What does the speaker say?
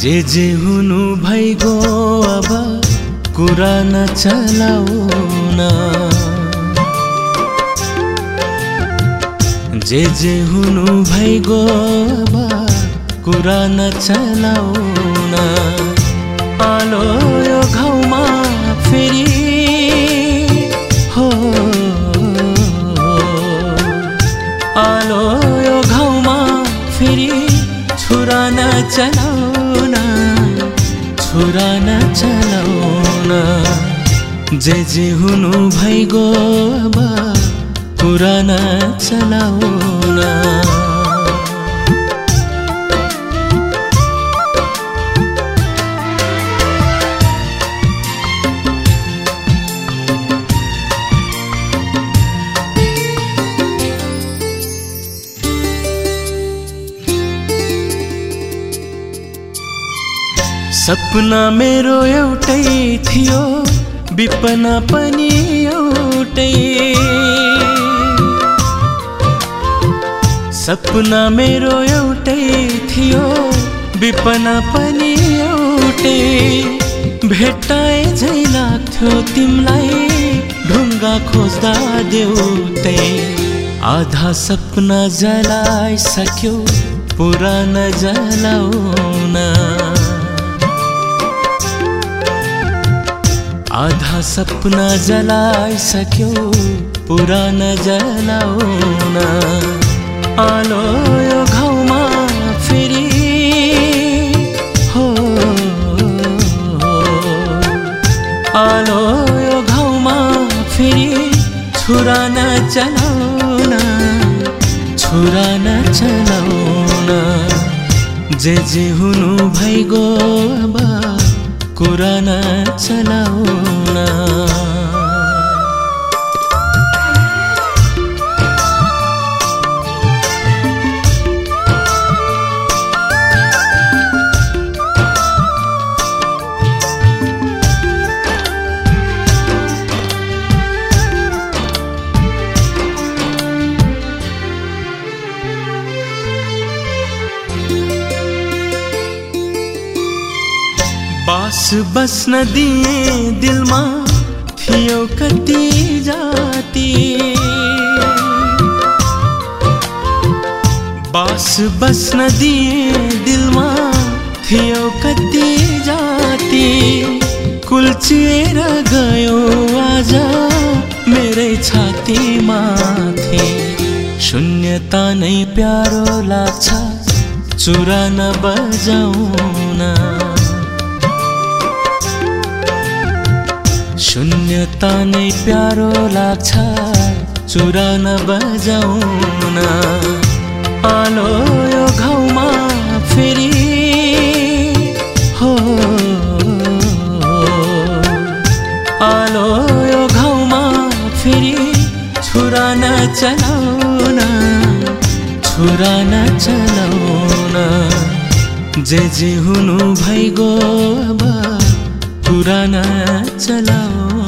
जे जे हुनु भइगो अब कुरा नचलाउन जे जे हुनु भइगो अब कुरा नचलाउन आलो यो घाउमा फेरि हो। आलो यो घाउमा फेरि छुरा नचलाउन छुरा नचलाउन जे जे हुनु भइगो अब कुरा नचलाउन सपना मेरो एउटै थियो विपना पनि एउटै। सपना मेरो एउटै थियो विपना पनि एउटै। भेट्टाए झै लाग्थ्यो तिमीलाई ढुङ्गा खोज्दा देउतै। आधा सपना जलाइसक्यो पुरान जलाउन आधा सपना जलाइसक्यो पुरान जलाउन। आलो यो घाउमा फेरि हो। आलो यो घाउमा फेरि छुरा नचलाउन छुरा नचलाउन जे जे हुनु भइगो अब कुरा नचलाउन बास बस्न दिए दिलमा थियो कति जाति। बास बस्न दिए दिलमा थियो कति जाति। कुल्चिएर गयो आज मेरै छाती माथि शून्यता नै प्यारो लाग्छ चुरा नबजाउन। शून्यता नै प्यारो लाग्छ चुरा नबजाउन आलो यो घाउमा फेरि हो। आलो यो घाउमा फेरि छुरा नचलाउन छुरा नचलाउन जे जे हुनु भइगो अब कुरा नचलाउ